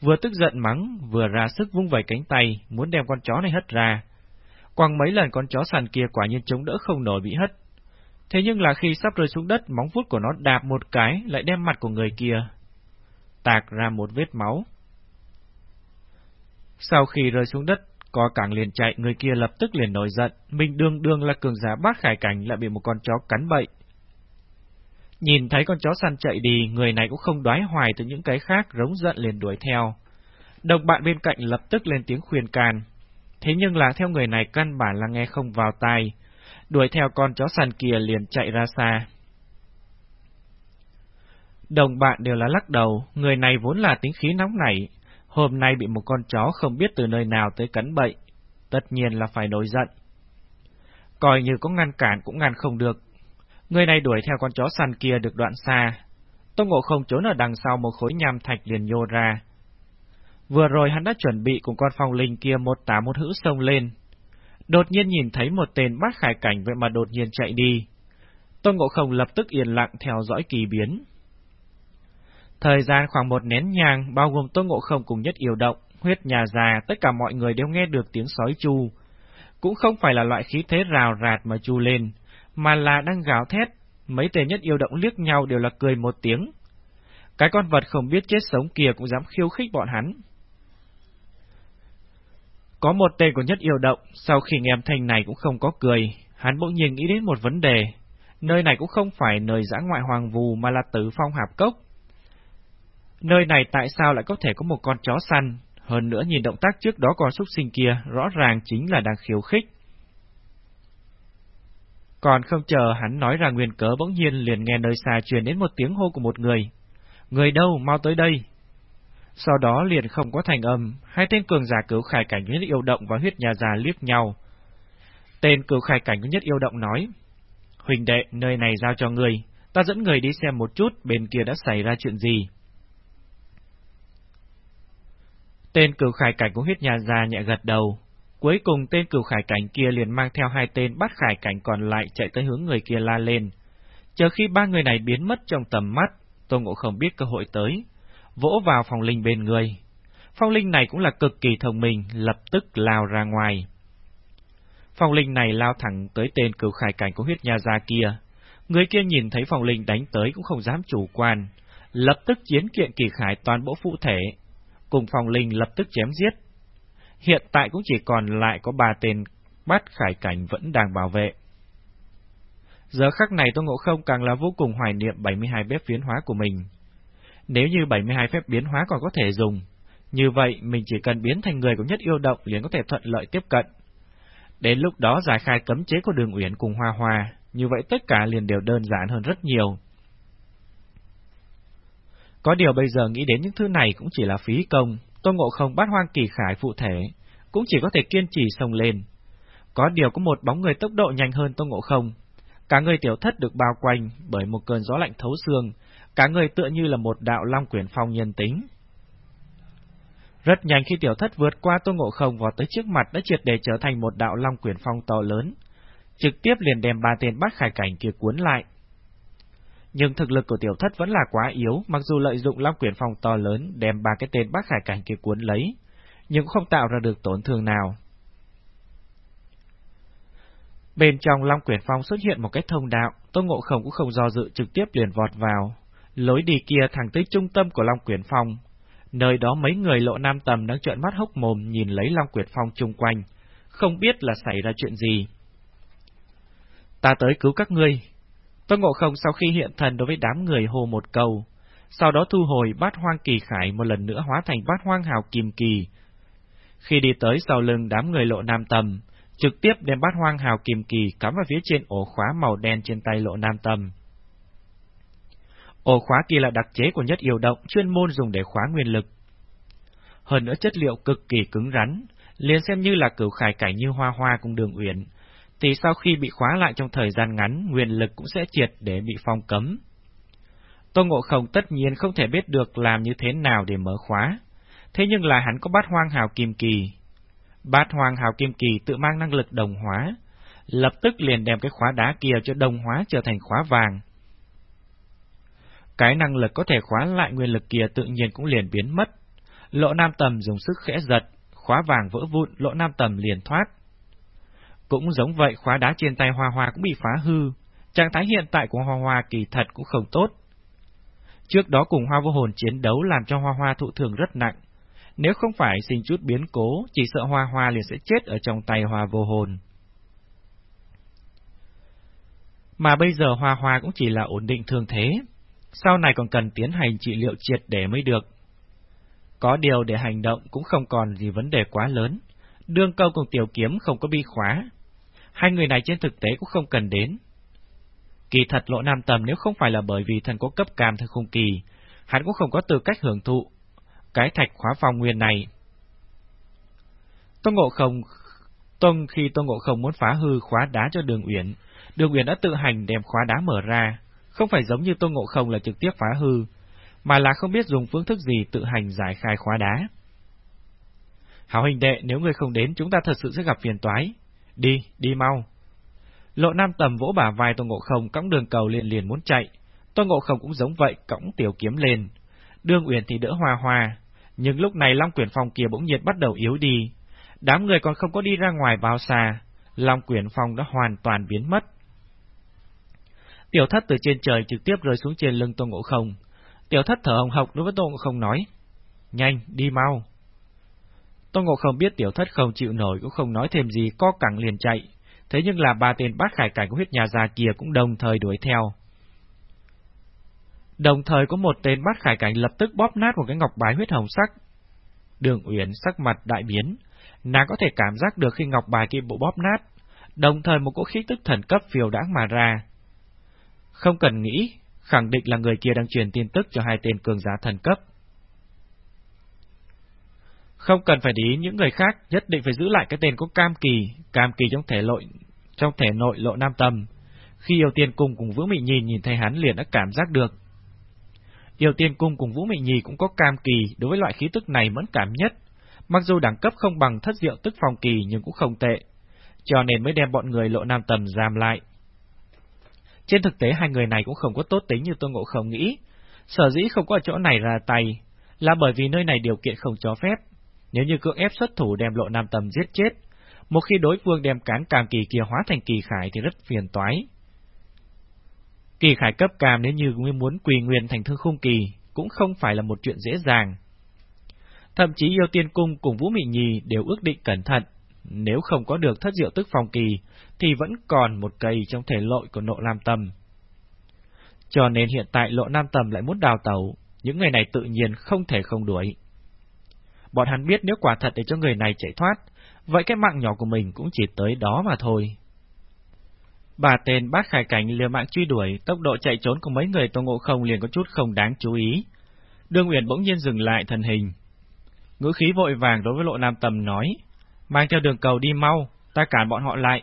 Vừa tức giận mắng, vừa ra sức vung vẩy cánh tay, muốn đem con chó này hất ra. Quăng mấy lần con chó sàn kia quả nhiên chống đỡ không nổi bị hất. Thế nhưng là khi sắp rơi xuống đất, móng vuốt của nó đạp một cái, lại đem mặt của người kia. Tạc ra một vết máu. Sau khi rơi xuống đất, có càng liền chạy, người kia lập tức liền nổi giận, mình đương đương là cường giả bát khải cảnh lại bị một con chó cắn bậy. Nhìn thấy con chó săn chạy đi, người này cũng không đoái hoài từ những cái khác, rống giận liền đuổi theo. Đồng bạn bên cạnh lập tức lên tiếng khuyên can. Thế nhưng là theo người này căn bản là nghe không vào tai, đuổi theo con chó săn kia liền chạy ra xa. Đồng bạn đều là lắc đầu, người này vốn là tính khí nóng nảy, hôm nay bị một con chó không biết từ nơi nào tới cắn bậy, tất nhiên là phải nổi giận. Coi như có ngăn cản cũng ngăn không được. Người này đuổi theo con chó săn kia được đoạn xa. Tôn Ngộ không trốn ở đằng sau một khối nham thạch liền nhô ra. Vừa rồi hắn đã chuẩn bị cùng con phong linh kia một tả một hữu sông lên. Đột nhiên nhìn thấy một tên bắt khải cảnh vậy mà đột nhiên chạy đi. Tôn Ngộ không lập tức yên lặng theo dõi kỳ biến. Thời gian khoảng một nén nhang, bao gồm Tôn Ngộ Không cùng nhất yêu động, huyết nhà già, tất cả mọi người đều nghe được tiếng sói chu. Cũng không phải là loại khí thế rào rạt mà chu lên, mà là đang gào thét, mấy tên nhất yêu động liếc nhau đều là cười một tiếng. Cái con vật không biết chết sống kia cũng dám khiêu khích bọn hắn. Có một tên của nhất yêu động, sau khi nghe âm thanh này cũng không có cười, hắn bỗng nhiên nghĩ đến một vấn đề. Nơi này cũng không phải nơi giã ngoại hoàng vù mà là tử phong hạp cốc. Nơi này tại sao lại có thể có một con chó săn? Hơn nữa nhìn động tác trước đó con súc sinh kia rõ ràng chính là đang khiêu khích. Còn không chờ hắn nói ra nguyên cớ bỗng nhiên liền nghe nơi xa truyền đến một tiếng hô của một người. Người đâu, mau tới đây. Sau đó liền không có thành âm, hai tên cường giả cứu khải cảnh nhất yêu động và huyết nhà già liếc nhau. Tên cứu khải cảnh nhất yêu động nói, Huỳnh đệ, nơi này giao cho người, ta dẫn người đi xem một chút bên kia đã xảy ra chuyện gì. Tên cửu khải cảnh của huyết nhà già nhẹ gật đầu. Cuối cùng tên cửu khải cảnh kia liền mang theo hai tên bắt khải cảnh còn lại chạy tới hướng người kia la lên. Chờ khi ba người này biến mất trong tầm mắt, Tô Ngộ không biết cơ hội tới, vỗ vào phòng linh bên người. Phong linh này cũng là cực kỳ thông minh, lập tức lao ra ngoài. Phong linh này lao thẳng tới tên cửu khải cảnh của huyết nha gia kia. Người kia nhìn thấy phong linh đánh tới cũng không dám chủ quan, lập tức chiến kiện kỳ khải toàn bộ phụ thể, cùng phòng linh lập tức chém giết hiện tại cũng chỉ còn lại có ba tên bắt khải cảnh vẫn đang bảo vệ. Giờ khắc này Tô Ngộ Không càng là vô cùng hoài niệm 72 phép biến hóa của mình. Nếu như 72 phép biến hóa còn có thể dùng, như vậy mình chỉ cần biến thành người của nhất yêu động liền có thể thuận lợi tiếp cận. Đến lúc đó giải khai cấm chế của đường uyển cùng hoa hoa, như vậy tất cả liền đều đơn giản hơn rất nhiều. Có điều bây giờ nghĩ đến những thứ này cũng chỉ là phí công, tôn Ngộ Không bắt hoang kỳ khải phụ thể, cũng chỉ có thể kiên trì sông lên. Có điều có một bóng người tốc độ nhanh hơn tôn Ngộ Không. Cả người tiểu thất được bao quanh bởi một cơn gió lạnh thấu xương, cả người tựa như là một đạo long quyển phong nhân tính. Rất nhanh khi tiểu thất vượt qua tôn Ngộ Không vào tới trước mặt đã triệt để trở thành một đạo long quyển phong to lớn, trực tiếp liền đem ba tên bắt khải cảnh kia cuốn lại. Nhưng thực lực của tiểu thất vẫn là quá yếu, mặc dù lợi dụng long quyển phong to lớn đem ba cái tên bác khải cảnh kia cuốn lấy, nhưng không tạo ra được tổn thương nào. Bên trong Long Quyển Phong xuất hiện một cái thông đạo, Tô Ngộ Không cũng không do dự trực tiếp liền vọt vào. Lối đi kia thẳng tới trung tâm của Long Quyển Phong. Nơi đó mấy người lộ nam tầm đang trợn mắt hốc mồm nhìn lấy Long Quyển Phong chung quanh, không biết là xảy ra chuyện gì. Ta tới cứu các ngươi. Tôn Ngộ Không sau khi hiện thần đối với đám người hô một câu, sau đó thu hồi bát hoang kỳ khải một lần nữa hóa thành bát hoang hào kim kỳ. Khi đi tới sau lưng đám người lộ nam tầm, trực tiếp đem bát hoang hào kim kỳ cắm vào phía trên ổ khóa màu đen trên tay lộ nam tầm. Ổ khóa kia là đặc chế của nhất yêu động, chuyên môn dùng để khóa nguyên lực. Hơn nữa chất liệu cực kỳ cứng rắn, liền xem như là cửu khải cảnh như hoa hoa cùng đường uyển, thì sau khi bị khóa lại trong thời gian ngắn, nguyên lực cũng sẽ triệt để bị phong cấm. Tô Ngộ Không tất nhiên không thể biết được làm như thế nào để mở khóa, thế nhưng là hắn có bát hoang hào kim kỳ. Bát hoang hào kim kỳ tự mang năng lực đồng hóa, lập tức liền đem cái khóa đá kia cho đồng hóa trở thành khóa vàng. Cái năng lực có thể khóa lại nguyên lực kia tự nhiên cũng liền biến mất. Lộ nam tầm dùng sức khẽ giật, khóa vàng vỡ vụn, lộ nam tầm liền thoát. Cũng giống vậy khóa đá trên tay Hoa Hoa cũng bị phá hư, trạng thái hiện tại của Hoa Hoa kỳ thật cũng không tốt. Trước đó cùng Hoa Vô Hồn chiến đấu làm cho Hoa Hoa thụ thường rất nặng, nếu không phải sinh chút biến cố, chỉ sợ Hoa Hoa liền sẽ chết ở trong tay Hoa Vô Hồn. Mà bây giờ Hoa Hoa cũng chỉ là ổn định thương thế, sau này còn cần tiến hành trị liệu triệt để mới được. Có điều để hành động cũng không còn gì vấn đề quá lớn, đương câu cùng tiểu kiếm không có bi khóa. Hai người này trên thực tế cũng không cần đến. Kỳ thật lộ nam tầm nếu không phải là bởi vì thần có cấp cam thần khung kỳ, hắn cũng không có tư cách hưởng thụ cái thạch khóa phòng nguyên này. Tôn Ngộ Không Tôn khi Tôn Ngộ Không muốn phá hư khóa đá cho Đường Uyển, Đường Uyển đã tự hành đem khóa đá mở ra, không phải giống như Tôn Ngộ Không là trực tiếp phá hư, mà là không biết dùng phương thức gì tự hành giải khai khóa đá. Hảo hình đệ, nếu ngươi không đến chúng ta thật sự sẽ gặp phiền toái. Đi, đi mau. Lộ Nam Tầm vỗ bả vai Tô Ngộ Không cõng đường cầu liền liền muốn chạy. Tô Ngộ Không cũng giống vậy, cõng tiểu kiếm lên. Đường Uyển thì đỡ hoa hoa, nhưng lúc này Long Quyển Phong kia bỗng nhiên bắt đầu yếu đi. Đám người còn không có đi ra ngoài bao xa, Long Quyển Phong đã hoàn toàn biến mất. Tiểu thất từ trên trời trực tiếp rơi xuống trên lưng Tô Ngộ Không. Tiểu thất thở hồng hộc đối với Tô Ngộ Không nói, Nhanh, đi mau. Tô Ngộ Không biết tiểu thất không chịu nổi cũng không nói thêm gì, co cẳng liền chạy. Thế nhưng là ba tên bát khải cảnh của huyết nhà già kia cũng đồng thời đuổi theo. Đồng thời có một tên bát khải cảnh lập tức bóp nát một cái ngọc bài huyết hồng sắc. Đường Uyển sắc mặt đại biến, nàng có thể cảm giác được khi ngọc bài kia bộ bóp nát, đồng thời một cỗ khí tức thần cấp phiêu đãng mà ra. Không cần nghĩ, khẳng định là người kia đang truyền tin tức cho hai tên cường giả thần cấp. Không cần phải để ý những người khác, nhất định phải giữ lại cái tên có cam kỳ, cam kỳ trong thể nội, trong thể nội lộ nam tâm. Khi yêu tiên cung cùng Vũ Mị Nhi nhìn thấy hắn liền đã cảm giác được. Yêu tiên cung cùng Vũ Mị Nhi cũng có cam kỳ đối với loại khí tức này mẫn cảm nhất. Mặc dù đẳng cấp không bằng thất diệu tức phong kỳ nhưng cũng không tệ, cho nên mới đem bọn người lộ nam tầm giam lại. Trên thực tế hai người này cũng không có tốt tính như tôi ngộ không nghĩ, sở dĩ không có ở chỗ này ra tay, là bởi vì nơi này điều kiện không cho phép, nếu như cưỡng ép xuất thủ đem lộ nam tầm giết chết, một khi đối phương đem cán cam kỳ kia hóa thành kỳ khải thì rất phiền toái. Kỳ khải cấp cam nếu như muốn quỳ nguyên thành thương khung kỳ, cũng không phải là một chuyện dễ dàng. Thậm chí yêu tiên cung cùng Vũ Mị nhì đều ước định cẩn thận, nếu không có được thất diệu tức phong kỳ, thì vẫn còn một cây trong thể lội của nộ Nam Tâm. Cho nên hiện tại lộ Nam Tâm lại muốn đào tàu, những người này tự nhiên không thể không đuổi. Bọn hắn biết nếu quả thật để cho người này chạy thoát, vậy cái mạng nhỏ của mình cũng chỉ tới đó mà thôi. Bà tên bác khải cảnh liều mạng truy đuổi, tốc độ chạy trốn của mấy người Tô Ngộ Không liền có chút không đáng chú ý. Đương Uyển bỗng nhiên dừng lại thần hình. Ngữ khí vội vàng đối với lộ nam tầm nói, mang theo đường cầu đi mau, ta cản bọn họ lại.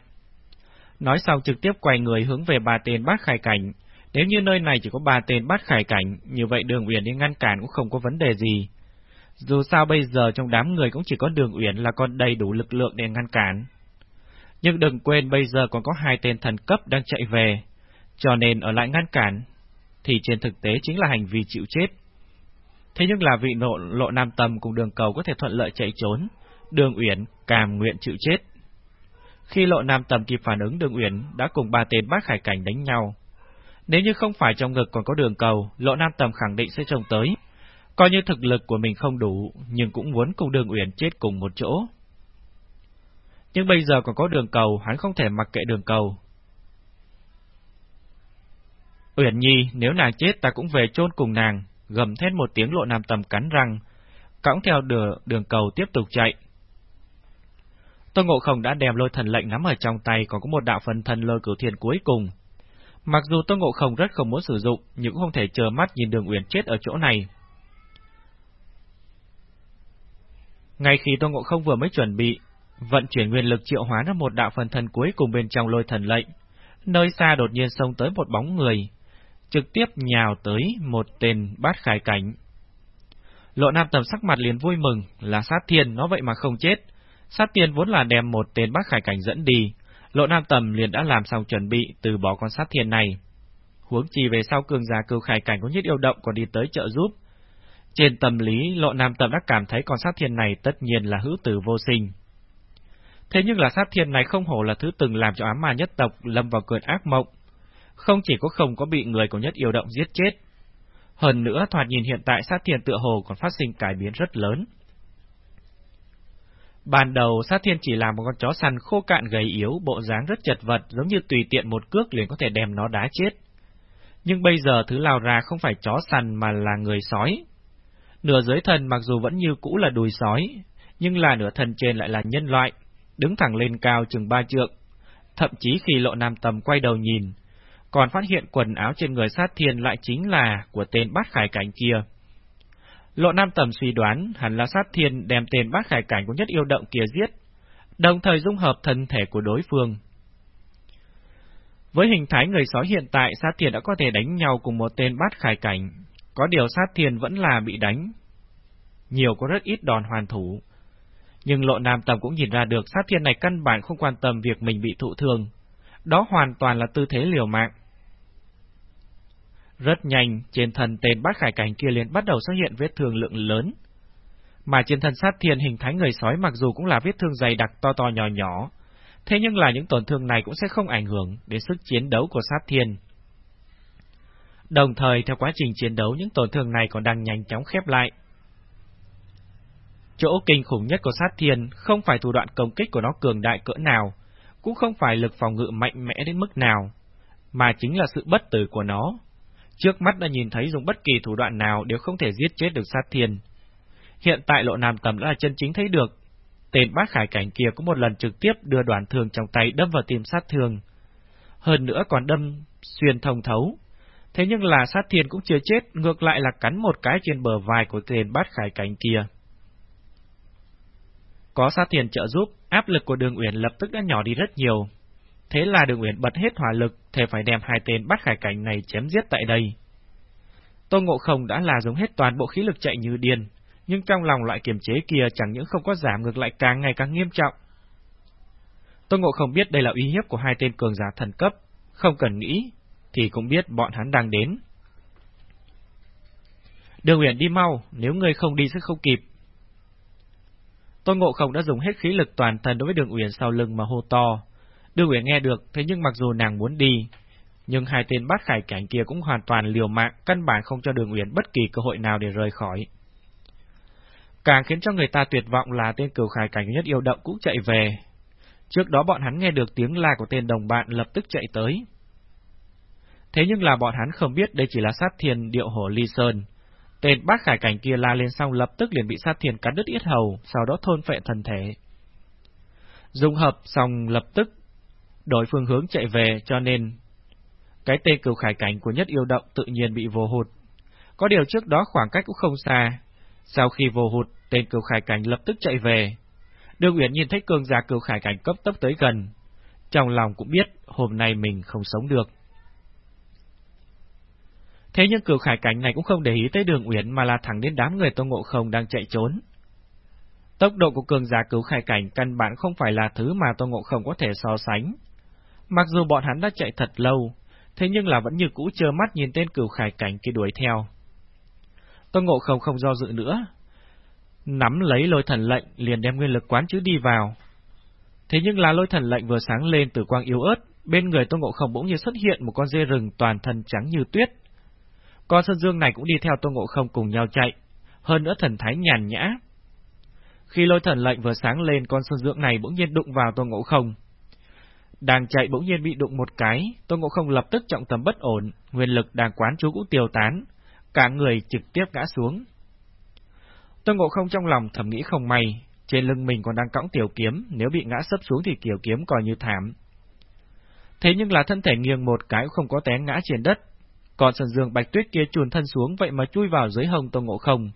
Nói xong trực tiếp quay người hướng về bà tên bác khải cảnh. Nếu như nơi này chỉ có bà tên bác khải cảnh, như vậy đường Uyển đi ngăn cản cũng không có vấn đề gì. Dù sao bây giờ trong đám người cũng chỉ có đường Uyển là còn đầy đủ lực lượng để ngăn cản. Nhưng đừng quên bây giờ còn có hai tên thần cấp đang chạy về, cho nên ở lại ngăn cản, thì trên thực tế chính là hành vi chịu chết. Thế nhưng là vị nộ lộ nam tâm cùng đường cầu có thể thuận lợi chạy trốn, đường Uyển cam nguyện chịu chết. Khi lộ nam tầm kịp phản ứng đường Uyển đã cùng ba tên bác khải cảnh đánh nhau. Nếu như không phải trong ngực còn có đường cầu, lộ nam tầm khẳng định sẽ trông tới. Coi như thực lực của mình không đủ, nhưng cũng muốn cùng đường Uyển chết cùng một chỗ. Nhưng bây giờ còn có đường cầu, hắn không thể mặc kệ đường cầu. Uyển Nhi, nếu nàng chết ta cũng về chôn cùng nàng, gầm thét một tiếng lộ nam tầm cắn răng, cõng theo đường, đường cầu tiếp tục chạy. Tô Ngộ Không đã đem lôi thần lệnh nắm ở trong tay còn có một đạo phần thần lôi cửu thiên cuối cùng. Mặc dù Tô Ngộ Không rất không muốn sử dụng, nhưng cũng không thể chờ mắt nhìn đường Uyển chết ở chỗ này. Ngay khi Tô Ngộ Không vừa mới chuẩn bị, vận chuyển nguyên lực triệu hóa ra một đạo phần thần cuối cùng bên trong lôi thần lệnh, nơi xa đột nhiên xông tới một bóng người, trực tiếp nhào tới một tên bát khải cảnh. Lộ Nam Tầm sắc mặt liền vui mừng, là sát thiên, nó vậy mà không chết. Sát thiên vốn là đem một tên bát khải cảnh dẫn đi, Lộ Nam Tầm liền đã làm xong chuẩn bị từ bỏ con sát thiên này. Huống chi về sau cường giả cưu khải cảnh có nhất yêu động còn đi tới trợ giúp. Trên tâm lý, Lộ Nam Tầm đã cảm thấy con sát thiên này tất nhiên là hữu tử vô sinh. Thế nhưng là sát thiên này không hổ là thứ từng làm cho ám ma nhất tộc lâm vào cơn ác mộng. Không chỉ có không có bị người của nhất yêu động giết chết. Hơn nữa thoạt nhìn hiện tại sát thiên tựa hồ còn phát sinh cải biến rất lớn. Ban đầu sát thiên chỉ là một con chó săn khô cạn gầy yếu, bộ dáng rất chật vật, giống như tùy tiện một cước liền có thể đem nó đá chết. Nhưng bây giờ thứ lao ra không phải chó săn mà là người sói. Nửa dưới thần mặc dù vẫn như cũ là đùi sói, nhưng là nửa thần trên lại là nhân loại, đứng thẳng lên cao chừng ba trượng. Thậm chí khi lộ nam tầm quay đầu nhìn, còn phát hiện quần áo trên người sát thiên lại chính là của tên bát khải cảnh kia. Lộ nam tầm suy đoán hẳn là sát thiên đem tên bát khải cảnh của nhất yêu động kia giết, đồng thời dung hợp thân thể của đối phương. Với hình thái người sói hiện tại, sát thiên đã có thể đánh nhau cùng một tên bát khải cảnh, có điều sát thiên vẫn là bị đánh. Nhiều có rất ít đòn hoàn thủ, nhưng lộ nam tầm cũng nhìn ra được sát thiên này căn bản không quan tâm việc mình bị thụ thương. Đó hoàn toàn là tư thế liều mạng. Rất nhanh, trên thân tên bát khải cảnh kia liền bắt đầu xuất hiện vết thương lượng lớn. Mà trên thân sát thiên hình thái người sói mặc dù cũng là vết thương dày đặc to to nhỏ nhỏ, thế nhưng là những tổn thương này cũng sẽ không ảnh hưởng đến sức chiến đấu của sát thiên. Đồng thời, theo quá trình chiến đấu, những tổn thương này còn đang nhanh chóng khép lại. Chỗ kinh khủng nhất của sát thiên không phải thủ đoạn công kích của nó cường đại cỡ nào, cũng không phải lực phòng ngự mạnh mẽ đến mức nào, mà chính là sự bất tử của nó. Trước mắt đã nhìn thấy dùng bất kỳ thủ đoạn nào đều không thể giết chết được sát thiên. Hiện tại lộ nam tầm đã là chân chính thấy được. Tên bác khải cảnh kia có một lần trực tiếp đưa đoàn thương trong tay đâm vào tim sát thương. Hơn nữa còn đâm xuyên thông thấu. Thế nhưng là sát thiên cũng chưa chết, ngược lại là cắn một cái trên bờ vai của tên bát khải cảnh kia. Có sát thiền trợ giúp, áp lực của đường Uyển lập tức đã nhỏ đi rất nhiều. Thế là đường Uyển bật hết hỏa lực, thề phải đem hai tên bắt khải cảnh này chém giết tại đây. Tô Ngộ Không đã là dùng hết toàn bộ khí lực chạy như điên, nhưng trong lòng loại kiềm chế kia chẳng những không có giảm ngược lại càng ngày càng nghiêm trọng. Tô Ngộ Không biết đây là uy hiếp của hai tên cường giả thần cấp, không cần nghĩ, thì cũng biết bọn hắn đang đến. Đường Uyển đi mau, nếu ngươi không đi sẽ không kịp. Tôn Ngộ Không đã dùng hết khí lực toàn thân đối với Đường Uyển sau lưng mà hô to. Đường Uyển nghe được, thế nhưng mặc dù nàng muốn đi, nhưng hai tên bắt khải cảnh kia cũng hoàn toàn liều mạng, căn bản không cho Đường Uyển bất kỳ cơ hội nào để rời khỏi. Càng khiến cho người ta tuyệt vọng là tên cửu khải cảnh nhất yêu động cũng chạy về. Trước đó bọn hắn nghe được tiếng la của tên đồng bạn lập tức chạy tới. Thế nhưng là bọn hắn không biết đây chỉ là sát thiên điệu hổ ly sơn. Tên bác khải cảnh kia la lên xong lập tức liền bị sát thiên cắn đứt yết hầu, sau đó thôn phệ thần thể. Dung hợp xong lập tức đổi phương hướng chạy về cho nên cái tên cửu khải cảnh của nhất yêu động tự nhiên bị vô hụt. Có điều trước đó khoảng cách cũng không xa. Sau khi vô hụt, tên cửu khải cảnh lập tức chạy về. Đường Uyển nhìn thấy cương gia cửu khải cảnh cấp tốc tới gần. Trong lòng cũng biết hôm nay mình không sống được. Thế nhưng cửu khải cảnh này cũng không để ý tới đường Uyển mà là thẳng đến đám người Tô Ngộ Không đang chạy trốn. Tốc độ của cường giả cứu khải cảnh căn bản không phải là thứ mà Tô Ngộ Không có thể so sánh. Mặc dù bọn hắn đã chạy thật lâu, thế nhưng là vẫn như cũ trơ mắt nhìn tên cửu khải cảnh kia đuổi theo. Tô Ngộ Không không do dự nữa, nắm lấy lôi thần lệnh liền đem nguyên lực quán chữ đi vào. Thế nhưng là lôi thần lệnh vừa sáng lên từ quang yếu ớt, bên người Tô Ngộ Không bỗng nhiên xuất hiện một con dê rừng toàn thân trắng như tuyết. Con sơn dương này cũng đi theo Tô Ngộ Không cùng nhau chạy, hơn nữa thần thái nhàn nhã. Khi lôi thần lệnh vừa sáng lên, con sơn dương này bỗng nhiên đụng vào Tô Ngộ Không. Đang chạy bỗng nhiên bị đụng một cái, Tô Ngộ Không lập tức trọng tâm bất ổn, nguyên lực đang quán chú cũng tiêu tán, cả người trực tiếp ngã xuống. Tô Ngộ Không trong lòng thầm nghĩ không may, trên lưng mình còn đang cõng tiểu kiếm, nếu bị ngã sấp xuống thì tiểu kiếm coi như thảm. Thế nhưng là thân thể nghiêng một cái không có té ngã trên đất, còn sần dương bạch tuyết kia chuồn thân xuống vậy mà chui vào dưới hông Tô Ngộ Không.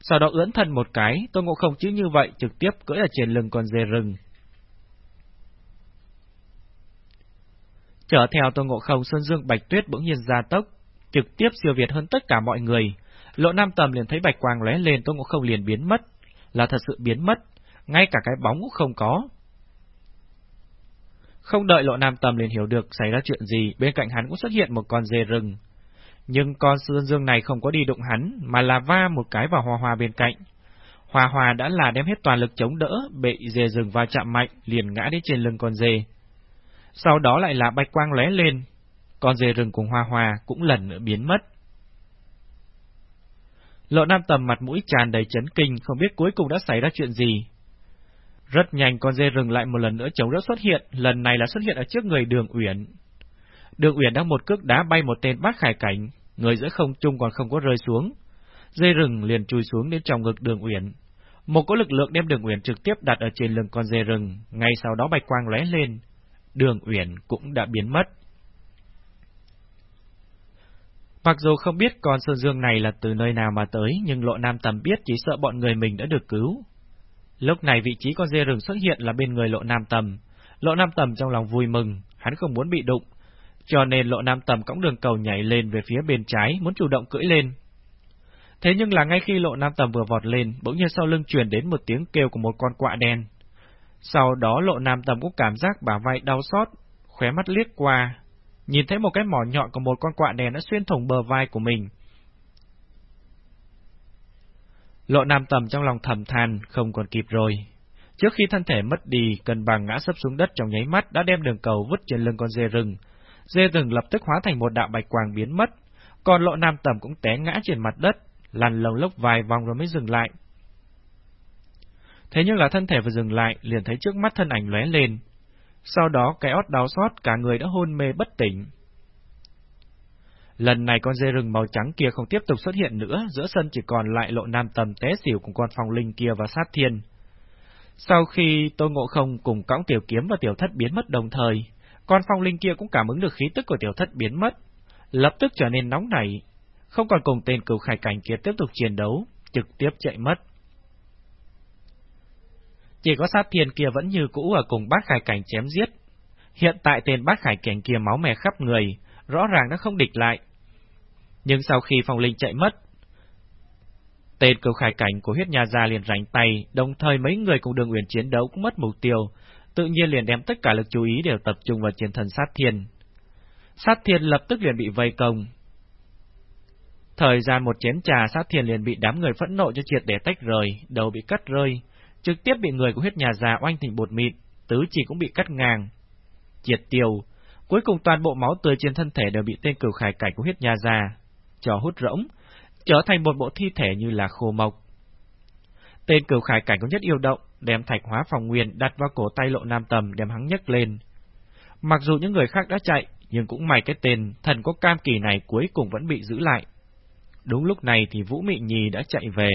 Sau đó ưỡn thân một cái, Tô Ngộ Không chứ như vậy trực tiếp cưỡi ở trên lưng con dê rừng. Trở theo Tô Ngộ Không, Sơn Dương Bạch Tuyết bỗng nhiên ra tốc, trực tiếp siêu việt hơn tất cả mọi người. Lộ Nam Tầm liền thấy bạch quang lóe lên, Tô Ngộ Không liền biến mất, là thật sự biến mất, ngay cả cái bóng cũng không có. Không đợi Lộ Nam Tầm liền hiểu được xảy ra chuyện gì, bên cạnh hắn cũng xuất hiện một con dê rừng. Nhưng con Sơn Dương này không có đi đụng hắn, mà là va một cái vào hòa hòa bên cạnh. hòa hòa đã là đem hết toàn lực chống đỡ, bị dê rừng va chạm mạnh, liền ngã đến trên lưng con dê sau đó lại là bạch quang lóe lên, con dê rừng cùng hòa hòa cũng lần nữa biến mất. Lộ Nam Tầm mặt mũi tràn đầy chấn kinh, không biết cuối cùng đã xảy ra chuyện gì. Rất nhanh con dê rừng lại một lần nữa chống đỡ xuất hiện, lần này là xuất hiện ở trước người đường Uyển. Đường Uyển đang một cước đá bay một tên bác khải cảnh, người giữa không trung còn không có rơi xuống. Dê rừng liền chui xuống đến trong ngực đường Uyển. Một có lực lượng đem đường Uyển trực tiếp đặt ở trên lưng con dê rừng, ngay sau đó bạch quang lóe lên, đường Uyển cũng đã biến mất. Mặc dù không biết con Sơn Dương này là từ nơi nào mà tới, nhưng Lộ Nam Tầm biết chỉ sợ bọn người mình đã được cứu. Lúc này vị trí con dê rừng xuất hiện là bên người Lộ Nam Tầm. Lộ Nam Tầm trong lòng vui mừng, hắn không muốn bị đụng, cho nên Lộ Nam Tầm cõng đường cầu nhảy lên về phía bên trái, muốn chủ động cưỡi lên. Thế nhưng là ngay khi Lộ Nam Tầm vừa vọt lên, bỗng nhiên sau lưng truyền đến một tiếng kêu của một con quạ đen. Sau đó lộ nam tầm cũng cảm giác bả vai đau xót, khóe mắt liếc qua, nhìn thấy một cái mỏ nhọn của một con quạ đen đã xuyên thủng bờ vai của mình. Lộ nam tầm trong lòng thầm than, không còn kịp rồi. Trước khi thân thể mất đi, cân bằng ngã sấp xuống đất trong nháy mắt đã đem đường cầu vứt trên lưng con dê rừng. Dê rừng lập tức hóa thành một đạo bạch quang biến mất, còn lộ nam tầm cũng té ngã trên mặt đất, lăn lồng lốc vài vòng rồi mới dừng lại. Thế nhưng là thân thể vừa dừng lại, liền thấy trước mắt thân ảnh lóe lên. Sau đó cái ót đau xót, cả người đã hôn mê bất tỉnh. Lần này con dê rừng màu trắng kia không tiếp tục xuất hiện nữa, giữa sân chỉ còn lại lộ nam tầm té xỉu cùng con phong linh kia và sát thiên. Sau khi Tô Ngộ Không cùng cõng tiểu kiếm và tiểu thất biến mất đồng thời, con phong linh kia cũng cảm ứng được khí tức của tiểu thất biến mất, lập tức trở nên nóng nảy, không còn cùng tên cửu khải cảnh kia tiếp tục chiến đấu, trực tiếp chạy mất. Chỉ có sát thiên kia vẫn như cũ ở cùng bác khải cảnh chém giết. Hiện tại tên bác khải cảnh kia máu mè khắp người, rõ ràng đã không địch lại. Nhưng sau khi phong linh chạy mất, tên cửu khải cảnh của huyết nhà gia liền rảnh tay, đồng thời mấy người cùng đường uyển chiến đấu cũng mất mục tiêu, tự nhiên liền đem tất cả lực chú ý đều tập trung vào trên thần sát thiên. Sát thiên lập tức liền bị vây công. Thời gian một chén trà sát thiên liền bị đám người phẫn nộ cho triệt để tách rời, đầu bị cắt rơi, trực tiếp bị người của huyết nhà già oanh thành bột mịn, tứ chỉ cũng bị cắt ngang. Triệt tiêu, cuối cùng toàn bộ máu tươi trên thân thể đều bị tên cửu khải cảnh của huyết nhà già, cho hút rỗng, trở thành một bộ thi thể như là khô mộc. Tên cửu khải cảnh có nhất yêu động, đem thạch hóa phòng nguyên đặt vào cổ tay lộ nam tầm đem hắn nhấc lên. Mặc dù những người khác đã chạy, nhưng cũng may cái tên thần có cam kỳ này cuối cùng vẫn bị giữ lại. Đúng lúc này thì Vũ Mị Nhi đã chạy về.